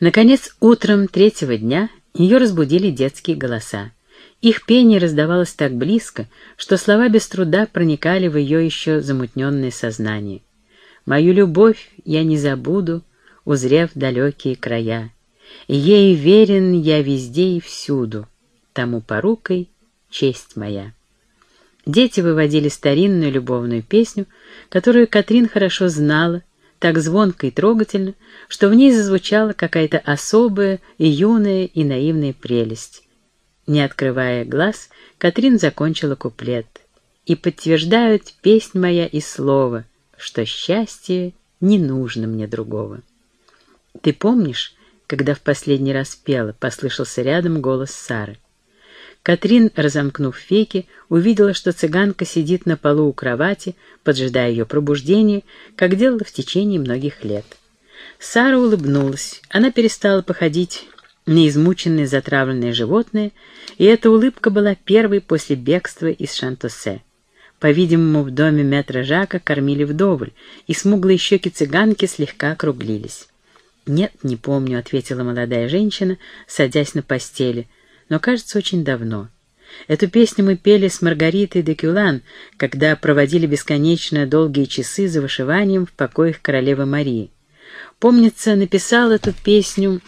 Наконец, утром третьего дня ее разбудили детские голоса. Их пение раздавалось так близко, что слова без труда проникали в ее еще замутненное сознание. «Мою любовь я не забуду, узрев далекие края. Ей верен я везде и всюду, тому порукой честь моя». Дети выводили старинную любовную песню, которую Катрин хорошо знала, так звонко и трогательно, что в ней зазвучала какая-то особая и юная и наивная прелесть. Не открывая глаз, Катрин закончила куплет. «И подтверждают песнь моя и слово, что счастье не нужно мне другого». «Ты помнишь, когда в последний раз пела?» — послышался рядом голос Сары. Катрин, разомкнув веки, увидела, что цыганка сидит на полу у кровати, поджидая ее пробуждения, как делала в течение многих лет. Сара улыбнулась. Она перестала походить на измученное затравленное животное, и эта улыбка была первой после бегства из Шантосе. По-видимому, в доме метра Жака кормили вдоволь, и смуглые щеки цыганки слегка округлились. «Нет, не помню», — ответила молодая женщина, садясь на постели, но, кажется, очень давно. Эту песню мы пели с Маргаритой де Кюлан, когда проводили бесконечно долгие часы за вышиванием в покоях королевы Марии. Помнится, написал эту песню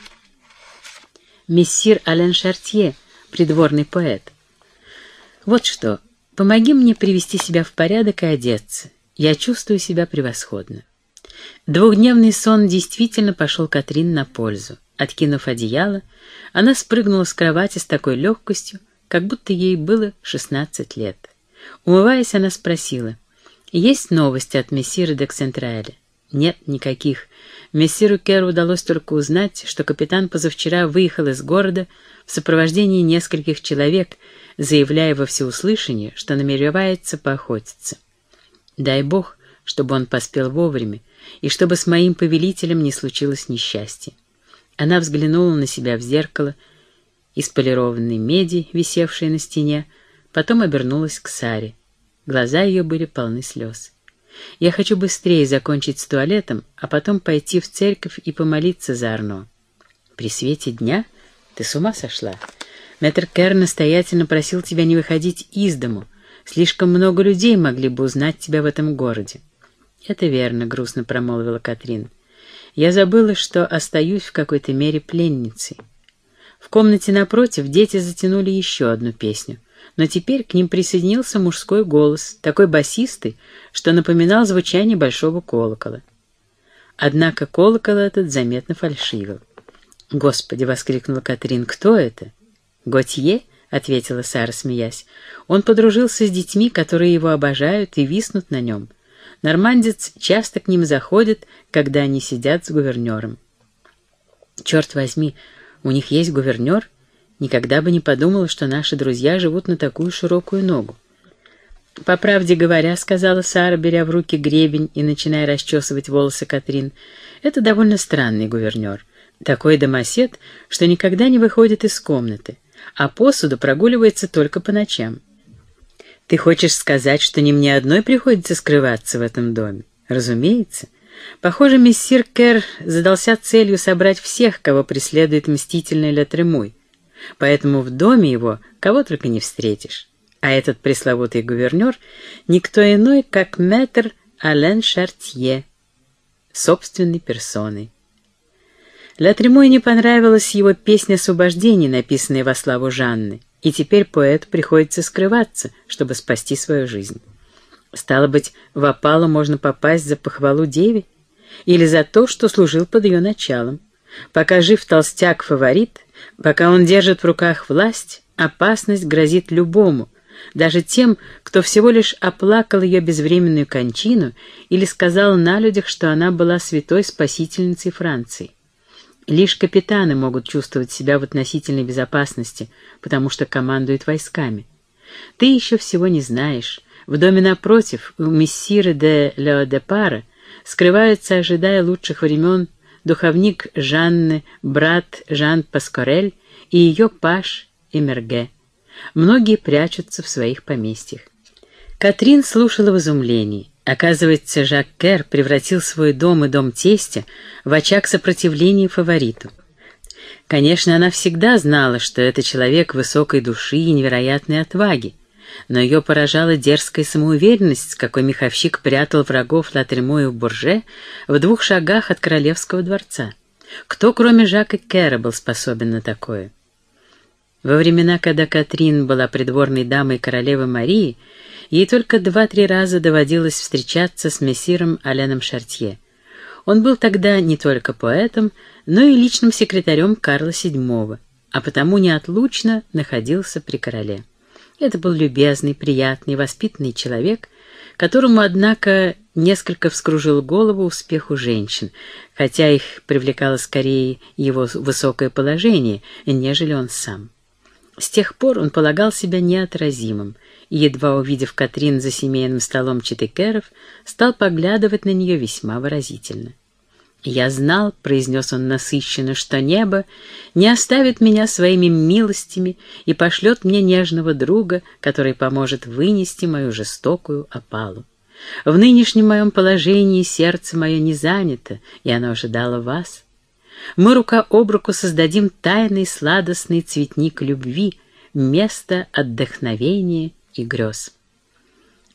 мессир Ален Шартье, придворный поэт. Вот что, помоги мне привести себя в порядок и одеться. Я чувствую себя превосходно. Двухдневный сон действительно пошел Катрин на пользу. Откинув одеяло, она спрыгнула с кровати с такой легкостью, как будто ей было шестнадцать лет. Умываясь, она спросила, «Есть новости от мессира де Ксентраэля?» «Нет, никаких. Мессиру Керу удалось только узнать, что капитан позавчера выехал из города в сопровождении нескольких человек, заявляя во всеуслышание, что намеревается поохотиться. Дай бог, чтобы он поспел вовремя, и чтобы с моим повелителем не случилось несчастья. Она взглянула на себя в зеркало из полированной меди, висевшей на стене, потом обернулась к Саре. Глаза ее были полны слез. «Я хочу быстрее закончить с туалетом, а потом пойти в церковь и помолиться за Арно». «При свете дня? Ты с ума сошла? Мэтр Кэр настоятельно просил тебя не выходить из дому. Слишком много людей могли бы узнать тебя в этом городе». «Это верно», — грустно промолвила Катрин. Я забыла, что остаюсь в какой-то мере пленницей. В комнате напротив дети затянули еще одну песню, но теперь к ним присоединился мужской голос, такой басистый, что напоминал звучание большого колокола. Однако колокол этот заметно фальшивил. «Господи!» — воскликнула Катрин. «Кто это?» «Готье?» — ответила Сара, смеясь. «Он подружился с детьми, которые его обожают и виснут на нем. Нормандец часто к ним заходит, когда они сидят с гувернером. Черт возьми, у них есть гувернер? Никогда бы не подумала, что наши друзья живут на такую широкую ногу. «По правде говоря», — сказала Сара, беря в руки гребень и начиная расчесывать волосы Катрин, — «это довольно странный гувернер. Такой домосед, что никогда не выходит из комнаты, а посуду прогуливается только по ночам. Ты хочешь сказать, что не мне одной приходится скрываться в этом доме? Разумеется. Похоже, мессир Кер задался целью собрать всех, кого преследует мстительный Летремуй. Поэтому в доме его кого только не встретишь. А этот пресловутый гувернер — никто иной, как мэтр Ален Шартье, собственной персоной. Латремой не понравилась его песня освобождения, написанная во славу Жанны и теперь поэту приходится скрываться, чтобы спасти свою жизнь. Стало быть, в опалу можно попасть за похвалу деве или за то, что служил под ее началом. Пока жив толстяк-фаворит, пока он держит в руках власть, опасность грозит любому, даже тем, кто всего лишь оплакал ее безвременную кончину или сказал на людях, что она была святой спасительницей Франции. Лишь капитаны могут чувствовать себя в относительной безопасности, потому что командуют войсками. Ты еще всего не знаешь. В доме напротив, у мессира де Леодепара, скрывается, ожидая лучших времен, духовник Жанны, брат Жан Паскорель и ее паш Эмерге. Многие прячутся в своих поместьях. Катрин слушала в изумлении. Оказывается, Жак Кер превратил свой дом и дом тестя в очаг сопротивления фавориту. Конечно, она всегда знала, что это человек высокой души и невероятной отваги, но ее поражала дерзкая самоуверенность, с какой меховщик прятал врагов Латрему и Бурже в двух шагах от королевского дворца. Кто, кроме Жака Кэра, был способен на такое? Во времена, когда Катрин была придворной дамой королевы Марии, ей только два-три раза доводилось встречаться с мессиром Аленом Шартье. Он был тогда не только поэтом, но и личным секретарем Карла VII, а потому неотлучно находился при короле. Это был любезный, приятный, воспитанный человек, которому, однако, несколько вскружил голову успеху женщин, хотя их привлекало скорее его высокое положение, нежели он сам. С тех пор он полагал себя неотразимым, и, едва увидев Катрин за семейным столом Читекеров, стал поглядывать на нее весьма выразительно. «Я знал», — произнес он насыщенно, — «что небо не оставит меня своими милостями и пошлет мне нежного друга, который поможет вынести мою жестокую опалу. В нынешнем моем положении сердце мое не занято, и оно ожидало вас. Мы рука об руку создадим тайный сладостный цветник любви, место отдохновения и грез.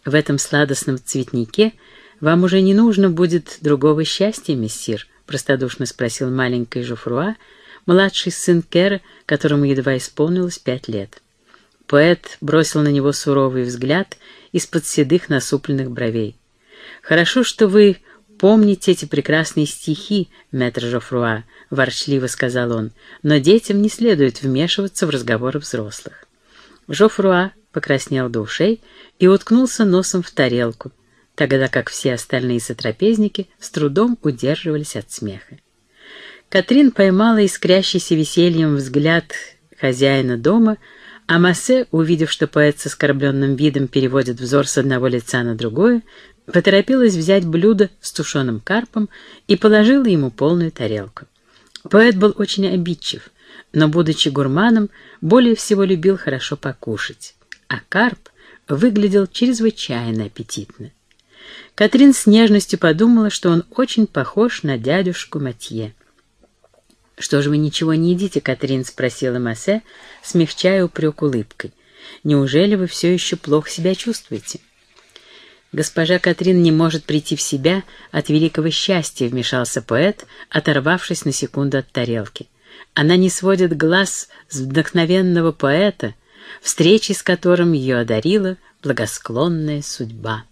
В этом сладостном цветнике — «Вам уже не нужно будет другого счастья, мессир?» — простодушно спросил маленький Жуфруа, младший сын Кера, которому едва исполнилось пять лет. Поэт бросил на него суровый взгляд из-под седых насупленных бровей. «Хорошо, что вы помните эти прекрасные стихи, мэтр Жофруа», — ворчливо сказал он, «но детям не следует вмешиваться в разговоры взрослых». Жофруа покраснел до ушей и уткнулся носом в тарелку, тогда как все остальные сотрапезники с трудом удерживались от смеха. Катрин поймала искрящийся весельем взгляд хозяина дома, а Массе, увидев, что поэт с оскорбленным видом переводит взор с одного лица на другое, поторопилась взять блюдо с тушеным карпом и положила ему полную тарелку. Поэт был очень обидчив, но, будучи гурманом, более всего любил хорошо покушать, а карп выглядел чрезвычайно аппетитно. Катрин с нежностью подумала, что он очень похож на дядюшку Матье. «Что же вы ничего не едите, Катрин?» — спросила Массе, смягчая упрек улыбкой. «Неужели вы все еще плохо себя чувствуете?» «Госпожа Катрин не может прийти в себя от великого счастья», — вмешался поэт, оторвавшись на секунду от тарелки. «Она не сводит глаз с вдохновенного поэта, встречи с которым ее одарила благосклонная судьба».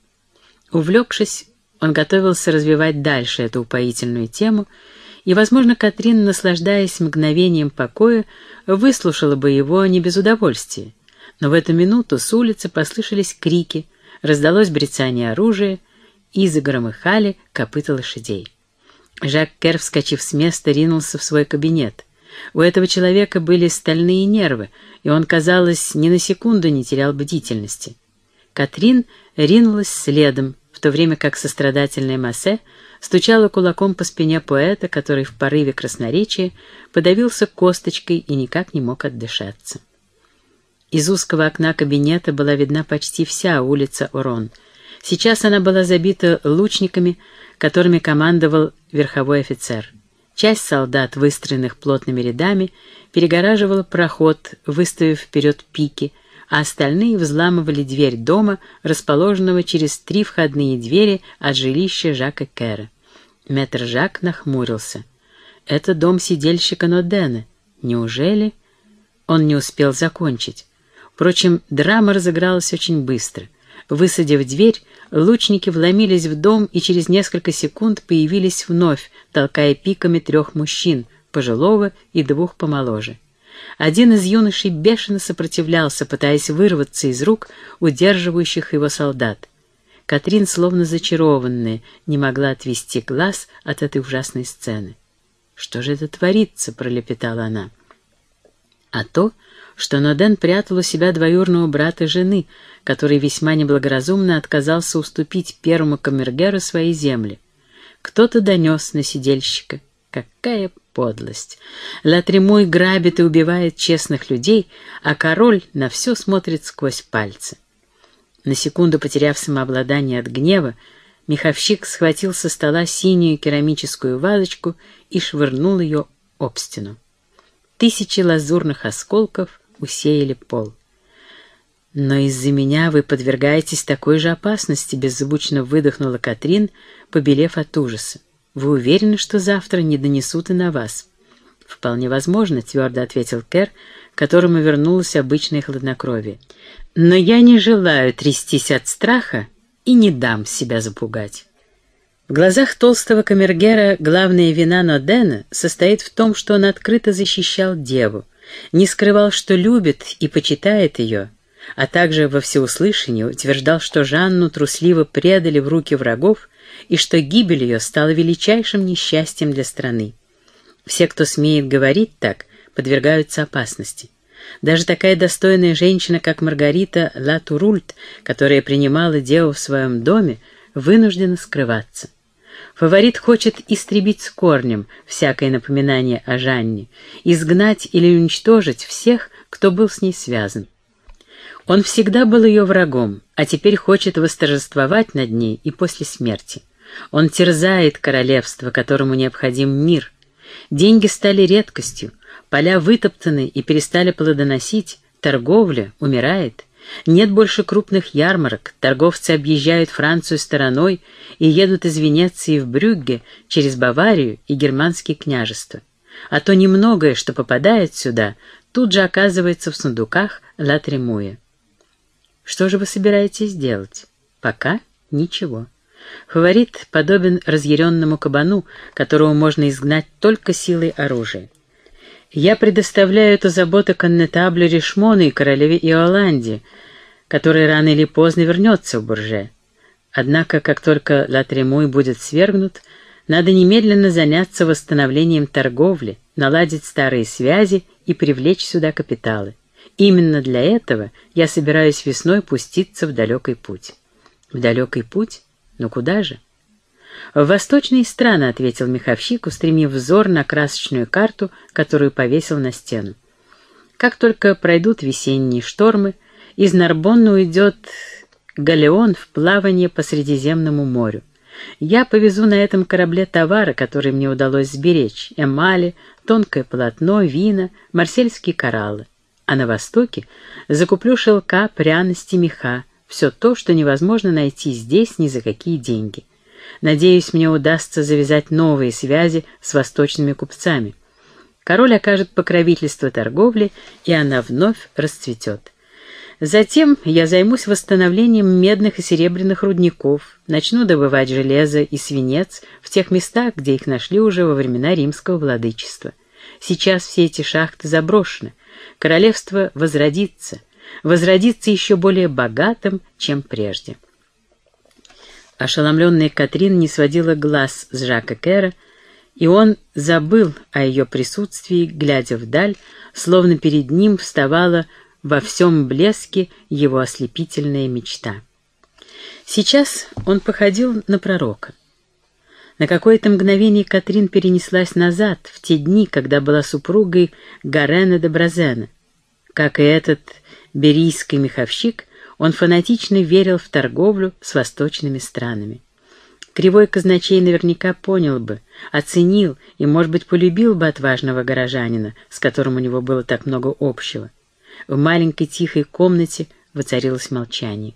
Увлекшись, он готовился развивать дальше эту упоительную тему, и, возможно, Катрин, наслаждаясь мгновением покоя, выслушала бы его не без удовольствия. Но в эту минуту с улицы послышались крики, раздалось брецание оружия и загромыхали копыта лошадей. Жак Кер, вскочив с места, ринулся в свой кабинет. У этого человека были стальные нервы, и он, казалось, ни на секунду не терял бдительности. Катрин ринулась следом, в то время как сострадательная Массе стучала кулаком по спине поэта, который в порыве красноречия подавился косточкой и никак не мог отдышаться. Из узкого окна кабинета была видна почти вся улица Орон. Сейчас она была забита лучниками, которыми командовал верховой офицер. Часть солдат, выстроенных плотными рядами, перегораживала проход, выставив вперед пики, а остальные взламывали дверь дома, расположенного через три входные двери от жилища Жака Кэра. Мэтр Жак нахмурился. «Это дом сидельщика Нодена. Неужели?» Он не успел закончить. Впрочем, драма разыгралась очень быстро. Высадив дверь, лучники вломились в дом и через несколько секунд появились вновь, толкая пиками трех мужчин, пожилого и двух помоложе. Один из юношей бешено сопротивлялся, пытаясь вырваться из рук удерживающих его солдат. Катрин, словно зачарованная, не могла отвести глаз от этой ужасной сцены. «Что же это творится?» — пролепетала она. А то, что Ноден прятал у себя двоюрного брата жены, который весьма неблагоразумно отказался уступить первому камергеру свои земли. Кто-то донес на сидельщика. Какая подлость. Латремой грабит и убивает честных людей, а король на все смотрит сквозь пальцы. На секунду потеряв самообладание от гнева, меховщик схватил со стола синюю керамическую вазочку и швырнул ее об стену. Тысячи лазурных осколков усеяли пол. «Но из-за меня вы подвергаетесь такой же опасности», — беззвучно выдохнула Катрин, побелев от ужаса. «Вы уверены, что завтра не донесут и на вас?» «Вполне возможно», — твердо ответил Кэр, которому вернулось обычное хладнокровие. «Но я не желаю трястись от страха и не дам себя запугать». В глазах толстого камергера главная вина Нодена состоит в том, что он открыто защищал деву, не скрывал, что любит и почитает ее, а также во всеуслышание утверждал, что Жанну трусливо предали в руки врагов и что гибель ее стала величайшим несчастьем для страны. Все, кто смеет говорить так, подвергаются опасности. Даже такая достойная женщина, как Маргарита Латурульт, которая принимала деву в своем доме, вынуждена скрываться. Фаворит хочет истребить с корнем всякое напоминание о Жанне, изгнать или уничтожить всех, кто был с ней связан. Он всегда был ее врагом, а теперь хочет восторжествовать над ней и после смерти. Он терзает королевство, которому необходим мир. Деньги стали редкостью, поля вытоптаны и перестали плодоносить, торговля умирает. Нет больше крупных ярмарок, торговцы объезжают Францию стороной и едут из Венеции в Брюгге через Баварию и германские княжества. А то немногое, что попадает сюда, тут же оказывается в сундуках Ла Тремуя. Что же вы собираетесь делать? Пока ничего. Фаворит подобен разъяренному кабану, которого можно изгнать только силой оружия. Я предоставляю эту заботу коннетаблю Ришмону и королеве Иоланде, которая рано или поздно вернется в Бурже. Однако, как только Латремуй будет свергнут, надо немедленно заняться восстановлением торговли, наладить старые связи и привлечь сюда капиталы. Именно для этого я собираюсь весной пуститься в далекий путь. В далекий путь? Но куда же? В восточные страны, ответил меховщик, устремив взор на красочную карту, которую повесил на стену. Как только пройдут весенние штормы, из Нарбонна уйдет галеон в плавание по Средиземному морю. Я повезу на этом корабле товары, которые мне удалось сберечь, эмали, тонкое полотно, вина, марсельские кораллы а на востоке закуплю шелка, пряности, меха, все то, что невозможно найти здесь ни за какие деньги. Надеюсь, мне удастся завязать новые связи с восточными купцами. Король окажет покровительство торговле, и она вновь расцветет. Затем я займусь восстановлением медных и серебряных рудников, начну добывать железо и свинец в тех местах, где их нашли уже во времена римского владычества. Сейчас все эти шахты заброшены, королевство возродится, возродится еще более богатым, чем прежде. Ошеломленная Катрин не сводила глаз с Жака Кэра, и он забыл о ее присутствии, глядя вдаль, словно перед ним вставала во всем блеске его ослепительная мечта. Сейчас он походил на пророка. На какое-то мгновение Катрин перенеслась назад, в те дни, когда была супругой Гарена де Бразена. Как и этот берийский меховщик, он фанатично верил в торговлю с восточными странами. Кривой казначей наверняка понял бы, оценил и, может быть, полюбил бы отважного горожанина, с которым у него было так много общего. В маленькой тихой комнате воцарилось молчание.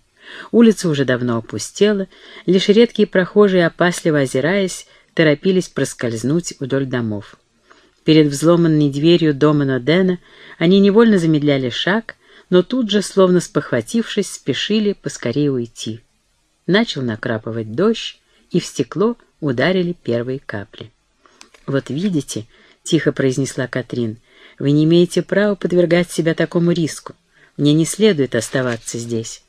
Улица уже давно опустела, лишь редкие прохожие, опасливо озираясь, торопились проскользнуть вдоль домов. Перед взломанной дверью дома Нодена они невольно замедляли шаг, но тут же, словно спохватившись, спешили поскорее уйти. Начал накрапывать дождь, и в стекло ударили первые капли. «Вот видите», — тихо произнесла Катрин, — «вы не имеете права подвергать себя такому риску. Мне не следует оставаться здесь».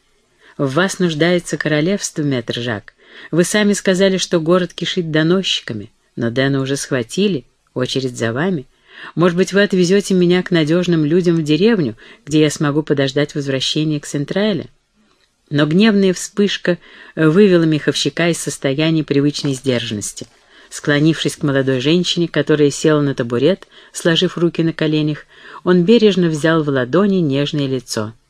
В вас нуждается королевство, мэтр Жак. Вы сами сказали, что город кишит доносчиками, но Дэна уже схватили, очередь за вами. Может быть, вы отвезете меня к надежным людям в деревню, где я смогу подождать возвращения к Централе?» Но гневная вспышка вывела меховщика из состояния привычной сдержанности. Склонившись к молодой женщине, которая села на табурет, сложив руки на коленях, он бережно взял в ладони нежное лицо —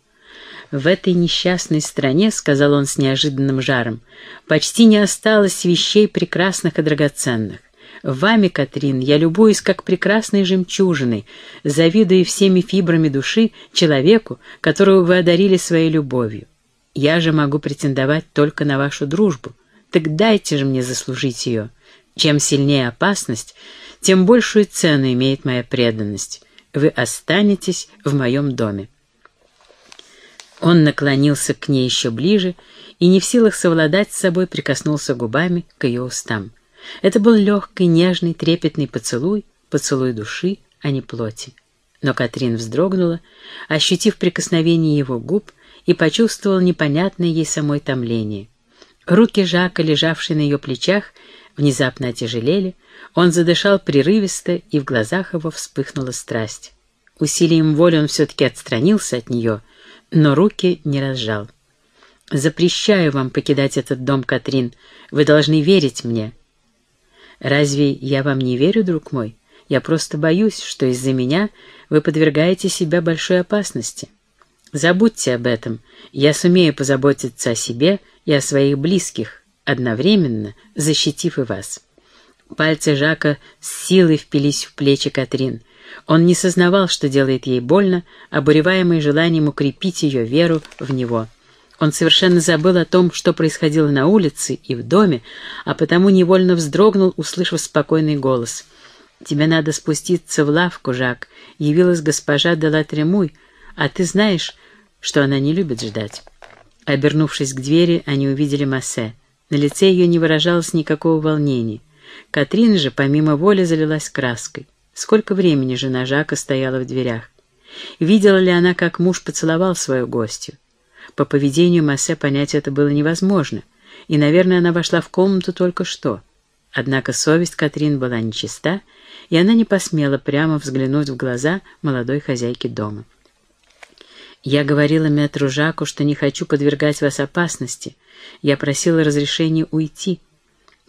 в этой несчастной стране, — сказал он с неожиданным жаром, — почти не осталось вещей прекрасных и драгоценных. Вами, Катрин, я любуюсь как прекрасной жемчужиной, завидуя всеми фибрами души человеку, которого вы одарили своей любовью. Я же могу претендовать только на вашу дружбу. Так дайте же мне заслужить ее. Чем сильнее опасность, тем большую цену имеет моя преданность. Вы останетесь в моем доме. Он наклонился к ней еще ближе и, не в силах совладать с собой, прикоснулся губами к ее устам. Это был легкий, нежный, трепетный поцелуй, поцелуй души, а не плоти. Но Катрин вздрогнула, ощутив прикосновение его губ, и почувствовала непонятное ей самой томление. Руки Жака, лежавшие на ее плечах, внезапно отяжелели, он задышал прерывисто, и в глазах его вспыхнула страсть. Усилием воли он все-таки отстранился от нее, но руки не разжал. «Запрещаю вам покидать этот дом, Катрин. Вы должны верить мне». «Разве я вам не верю, друг мой? Я просто боюсь, что из-за меня вы подвергаете себя большой опасности. Забудьте об этом. Я сумею позаботиться о себе и о своих близких, одновременно защитив и вас». Пальцы Жака с силой впились в плечи Катрин. Он не сознавал, что делает ей больно, обуреваемый желанием укрепить ее веру в него. Он совершенно забыл о том, что происходило на улице и в доме, а потому невольно вздрогнул, услышав спокойный голос. «Тебе надо спуститься в лавку, Жак. Явилась госпожа де Латремуй, а ты знаешь, что она не любит ждать». Обернувшись к двери, они увидели Массе. На лице ее не выражалось никакого волнения. Катрин же, помимо воли, залилась краской. Сколько времени жена Жака стояла в дверях? Видела ли она, как муж поцеловал свою гостью? По поведению Массе понять это было невозможно, и, наверное, она вошла в комнату только что. Однако совесть Катрин была нечиста, и она не посмела прямо взглянуть в глаза молодой хозяйки дома. «Я говорила мэтру Жаку, что не хочу подвергать вас опасности. Я просила разрешения уйти».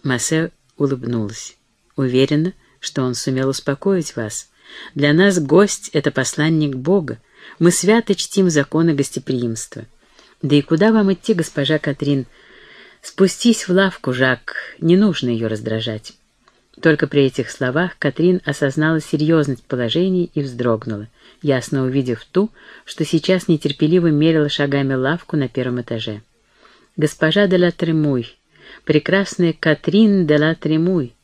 Массе улыбнулась. «Уверена, что он сумел успокоить вас. Для нас гость — это посланник Бога. Мы свято чтим законы гостеприимства». «Да и куда вам идти, госпожа Катрин? Спустись в лавку, Жак, не нужно ее раздражать». Только при этих словах Катрин осознала серьезность положения и вздрогнула, ясно увидев ту, что сейчас нетерпеливо мерила шагами лавку на первом этаже. «Госпожа де ла Тремуй, прекрасная Катрин де ла Тремуй,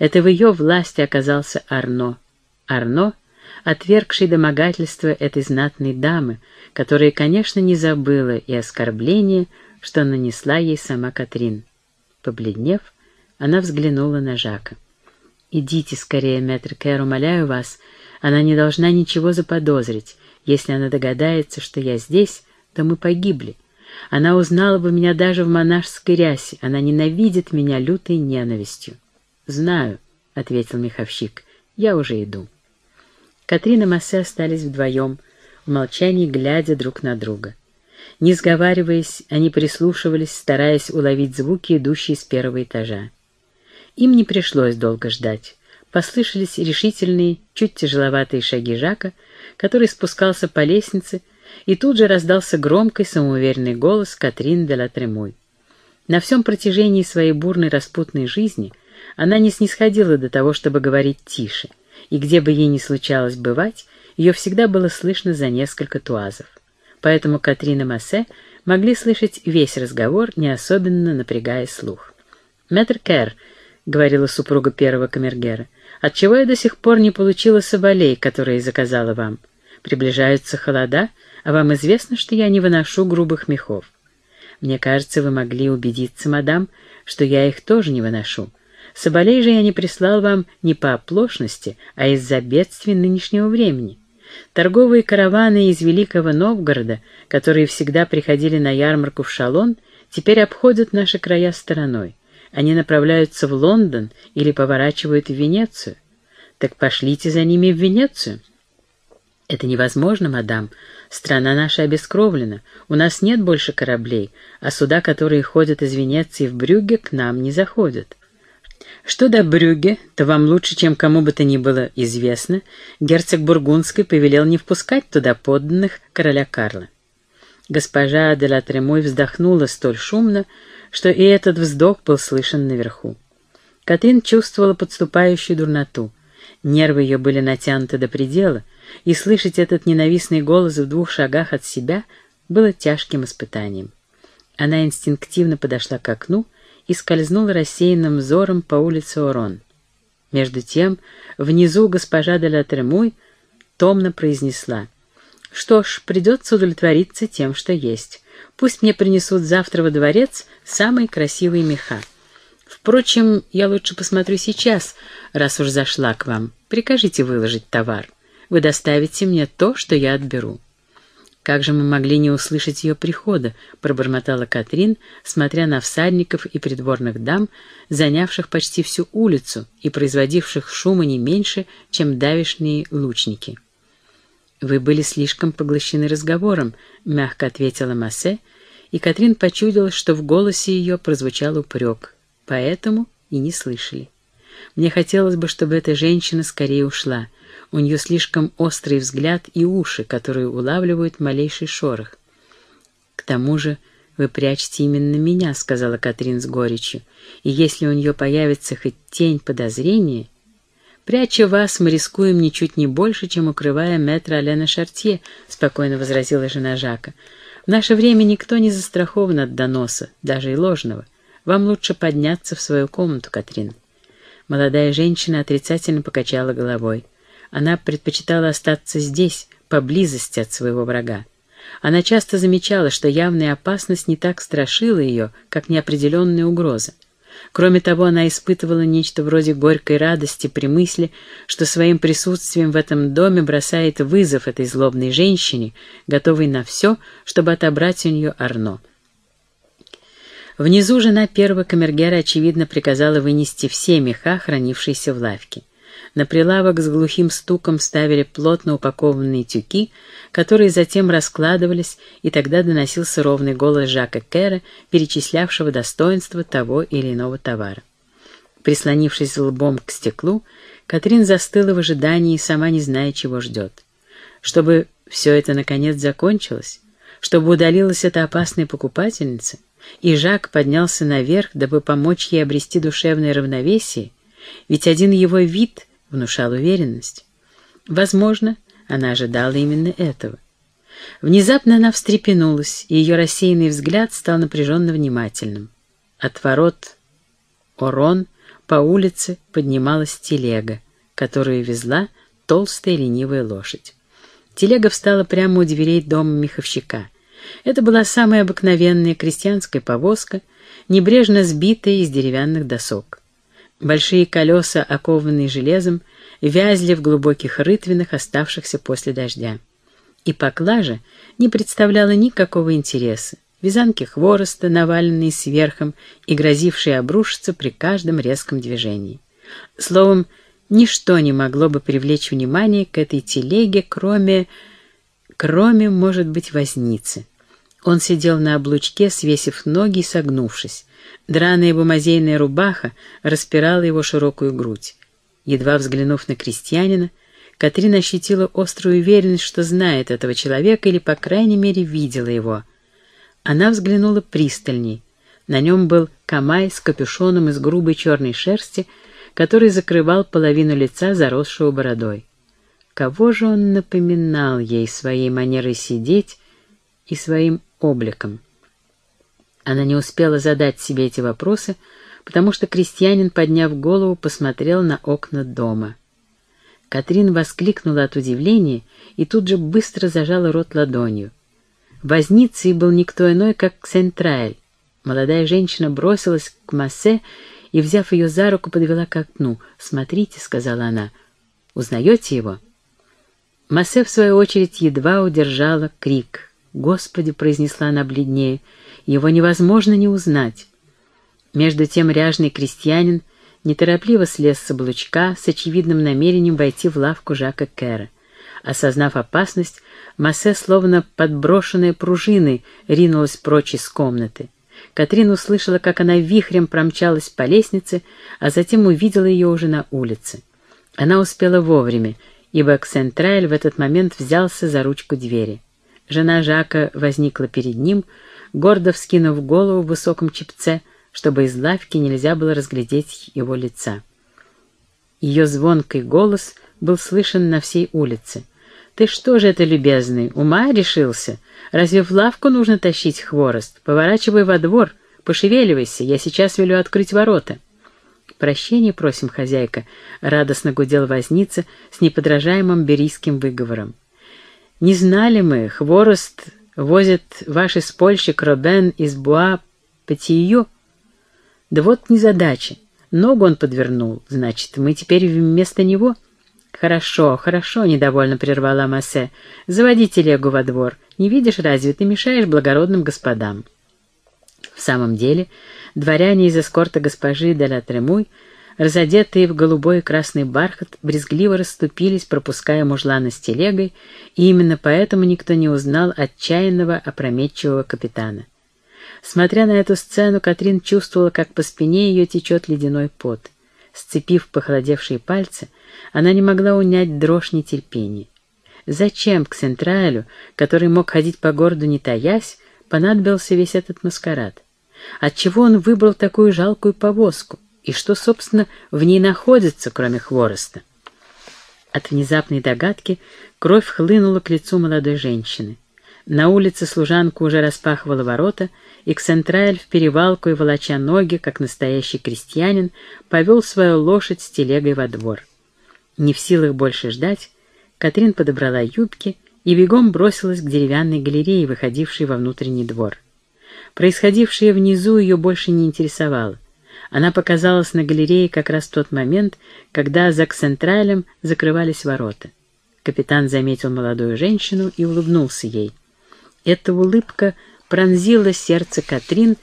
это в ее власти оказался Арно. Арно — отвергший домогательство этой знатной дамы, которая, конечно, не забыла и оскорбление, что нанесла ей сама Катрин. Побледнев, она взглянула на Жака. «Идите скорее, мэтр Кэр, умоляю вас. Она не должна ничего заподозрить. Если она догадается, что я здесь, то мы погибли. Она узнала бы меня даже в монашеской рясе. Она ненавидит меня лютой ненавистью». «Знаю», — ответил меховщик, — «я уже иду». Катрин и Массе остались вдвоем, в молчании глядя друг на друга. Не сговариваясь, они прислушивались, стараясь уловить звуки, идущие с первого этажа. Им не пришлось долго ждать. Послышались решительные, чуть тяжеловатые шаги Жака, который спускался по лестнице, и тут же раздался громкий, самоуверенный голос Катрин де ла Тремой. На всем протяжении своей бурной распутной жизни она не снисходила до того, чтобы говорить тише — и где бы ей ни случалось бывать, ее всегда было слышно за несколько туазов. Поэтому Катрин и Массе могли слышать весь разговор, не особенно напрягая слух. «Мэтр Кэр», — говорила супруга первого камергера, — «отчего я до сих пор не получила соболей, которые заказала вам? Приближаются холода, а вам известно, что я не выношу грубых мехов. Мне кажется, вы могли убедиться, мадам, что я их тоже не выношу. Соболей же я не прислал вам не по оплошности, а из-за бедствий нынешнего времени. Торговые караваны из Великого Новгорода, которые всегда приходили на ярмарку в Шалон, теперь обходят наши края стороной. Они направляются в Лондон или поворачивают в Венецию. Так пошлите за ними в Венецию. Это невозможно, мадам. Страна наша обескровлена. У нас нет больше кораблей, а суда, которые ходят из Венеции в Брюгге, к нам не заходят. Что до Брюге, то вам лучше, чем кому бы то ни было известно, герцог Бургундский повелел не впускать туда подданных короля Карла. Госпожа де ла Тремой вздохнула столь шумно, что и этот вздох был слышен наверху. Катрин чувствовала подступающую дурноту. Нервы ее были натянуты до предела, и слышать этот ненавистный голос в двух шагах от себя было тяжким испытанием. Она инстинктивно подошла к окну и скользнула рассеянным взором по улице Орон. Между тем, внизу госпожа де ла Тремуй томно произнесла. «Что ж, придется удовлетвориться тем, что есть. Пусть мне принесут завтра во дворец самые красивые меха. Впрочем, я лучше посмотрю сейчас, раз уж зашла к вам. Прикажите выложить товар. Вы доставите мне то, что я отберу». «Как же мы могли не услышать ее прихода?» — пробормотала Катрин, смотря на всадников и придворных дам, занявших почти всю улицу и производивших шума не меньше, чем давишние лучники. «Вы были слишком поглощены разговором», — мягко ответила Массе, и Катрин почудила, что в голосе ее прозвучал упрек, поэтому и не слышали. «Мне хотелось бы, чтобы эта женщина скорее ушла». У нее слишком острый взгляд и уши, которые улавливают малейший шорох. «К тому же вы прячете именно меня», — сказала Катрин с горечью. «И если у нее появится хоть тень подозрения...» «Пряча вас, мы рискуем ничуть не больше, чем укрывая мэтра Алена Шартье», — спокойно возразила жена Жака. «В наше время никто не застрахован от доноса, даже и ложного. Вам лучше подняться в свою комнату, Катрин». Молодая женщина отрицательно покачала головой. Она предпочитала остаться здесь, поблизости от своего врага. Она часто замечала, что явная опасность не так страшила ее, как неопределенная угроза. Кроме того, она испытывала нечто вроде горькой радости при мысли, что своим присутствием в этом доме бросает вызов этой злобной женщине, готовой на все, чтобы отобрать у нее Арно. Внизу жена первого камергера, очевидно, приказала вынести все меха, хранившиеся в лавке. На прилавок с глухим стуком ставили плотно упакованные тюки, которые затем раскладывались, и тогда доносился ровный голос Жака Кэра, перечислявшего достоинства того или иного товара. Прислонившись лбом к стеклу, Катрин застыла в ожидании, сама не зная, чего ждет. Чтобы все это наконец закончилось, чтобы удалилась эта опасная покупательница, и Жак поднялся наверх, дабы помочь ей обрести душевное равновесие, ведь один его вид внушал уверенность. Возможно, она ожидала именно этого. Внезапно она встрепенулась, и ее рассеянный взгляд стал напряженно внимательным. От ворот Орон по улице поднималась телега, которую везла толстая ленивая лошадь. Телега встала прямо у дверей дома меховщика. Это была самая обыкновенная крестьянская повозка, небрежно сбитая из деревянных досок. Большие колеса, окованные железом, вязли в глубоких рытвинах, оставшихся после дождя. И поклажа не представляла никакого интереса. Вязанки хвороста, наваленные сверхом и грозившие обрушиться при каждом резком движении. Словом, ничто не могло бы привлечь внимание к этой телеге, кроме... кроме, может быть, возницы. Он сидел на облучке, свесив ноги и согнувшись. Драная бумазейная рубаха распирала его широкую грудь. Едва взглянув на крестьянина, Катрин ощутила острую уверенность, что знает этого человека или, по крайней мере, видела его. Она взглянула пристальней. На нем был камай с капюшоном из грубой черной шерсти, который закрывал половину лица, заросшего бородой. Кого же он напоминал ей своей манерой сидеть и своим обликом? Она не успела задать себе эти вопросы, потому что крестьянин, подняв голову, посмотрел на окна дома. Катрин воскликнула от удивления и тут же быстро зажала рот ладонью. Возницей был никто иной, как Сентраэль. Молодая женщина бросилась к Массе и, взяв ее за руку, подвела к окну. «Смотрите», — сказала она, — «узнаете его?» Массе, в свою очередь, едва удержала крик. «Господи!» — произнесла она бледнее — его невозможно не узнать. Между тем ряжный крестьянин неторопливо слез с облучка с очевидным намерением войти в лавку Жака Кэра. Осознав опасность, Массе, словно подброшенная пружиной, ринулась прочь из комнаты. Катрин услышала, как она вихрем промчалась по лестнице, а затем увидела ее уже на улице. Она успела вовремя, ибо Ксентрайль в этот момент взялся за ручку двери. Жена Жака возникла перед ним, гордо вскинув голову в высоком чепце, чтобы из лавки нельзя было разглядеть его лица. Ее звонкий голос был слышен на всей улице. «Ты что же это, любезный, ума решился? Разве в лавку нужно тащить хворост? Поворачивай во двор, пошевеливайся, я сейчас велю открыть ворота». «Прощения просим, хозяйка», — радостно гудел возница с неподражаемым берийским выговором. «Не знали мы, хворост возит ваш испольщик Робен из Буа-Патию. Да вот незадача. Ногу он подвернул, значит, мы теперь вместо него...» «Хорошо, хорошо», — недовольно прервала Массе. «Заводи телегу во двор. Не видишь, разве ты мешаешь благородным господам?» В самом деле, дворяне из эскорта госпожи де ла Тремуй, разодетые в голубой и красный бархат, брезгливо расступились, пропуская мужлана с телегой, и именно поэтому никто не узнал отчаянного, опрометчивого капитана. Смотря на эту сцену, Катрин чувствовала, как по спине ее течет ледяной пот. Сцепив похолодевшие пальцы, она не могла унять дрожь нетерпения. Зачем к Централю, который мог ходить по городу не таясь, понадобился весь этот маскарад? Отчего он выбрал такую жалкую повозку? И что, собственно, в ней находится, кроме хвороста? От внезапной догадки кровь хлынула к лицу молодой женщины. На улице служанка уже распахивала ворота, и Ксентраль в перевалку и волоча ноги, как настоящий крестьянин, повел свою лошадь с телегой во двор. Не в силах больше ждать, Катрин подобрала юбки и бегом бросилась к деревянной галерее, выходившей во внутренний двор. Происходившее внизу ее больше не интересовало. Она показалась на галерее как раз в тот момент, когда за Ксентралем закрывались ворота. Капитан заметил молодую женщину и улыбнулся ей. Эта улыбка пронзила сердце Катрин,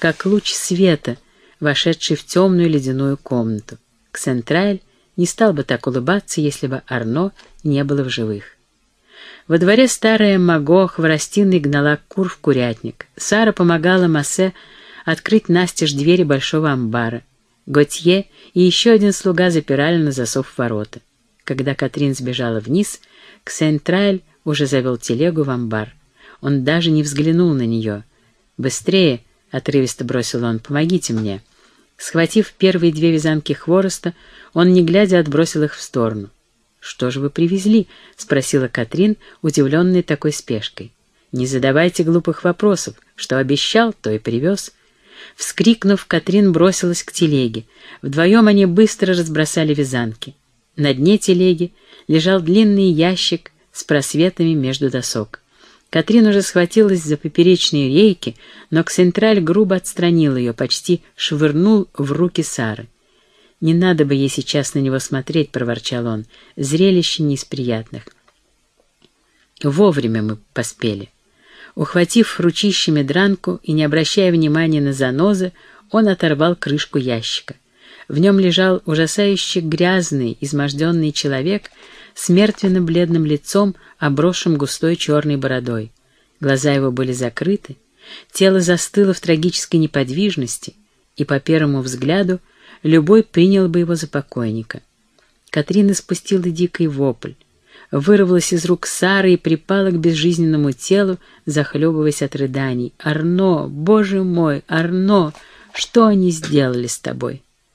как луч света, вошедший в темную ледяную комнату. Ксентраль не стал бы так улыбаться, если бы Арно не было в живых. Во дворе старая Маго хворостиной гнала кур в курятник. Сара помогала Массе открыть настежь двери большого амбара. Готье и еще один слуга запирали на засов ворота. Когда Катрин сбежала вниз, Ксентрайль уже завел телегу в амбар. Он даже не взглянул на нее. «Быстрее!» — отрывисто бросил он. «Помогите мне!» Схватив первые две вязанки хвороста, он, не глядя, отбросил их в сторону. «Что же вы привезли?» — спросила Катрин, удивленная такой спешкой. «Не задавайте глупых вопросов. Что обещал, то и привез». Вскрикнув, Катрин бросилась к телеге. Вдвоем они быстро разбросали вязанки. На дне телеги лежал длинный ящик с просветами между досок. Катрин уже схватилась за поперечные рейки, но Ксентраль грубо отстранил ее, почти швырнул в руки Сары. «Не надо бы ей сейчас на него смотреть», — проворчал он. «Зрелище не из приятных». Вовремя мы поспели. Ухватив ручищами дранку и не обращая внимания на занозы, он оторвал крышку ящика. В нем лежал ужасающе грязный, изможденный человек с мертвенно-бледным лицом, обросшим густой черной бородой. Глаза его были закрыты, тело застыло в трагической неподвижности, и по первому взгляду любой принял бы его за покойника. Катрина спустила дикий вопль, вырвалась из рук Сары и припала к безжизненному телу, захлебываясь от рыданий. «Арно! Боже мой! Арно! Что они сделали с тобой?»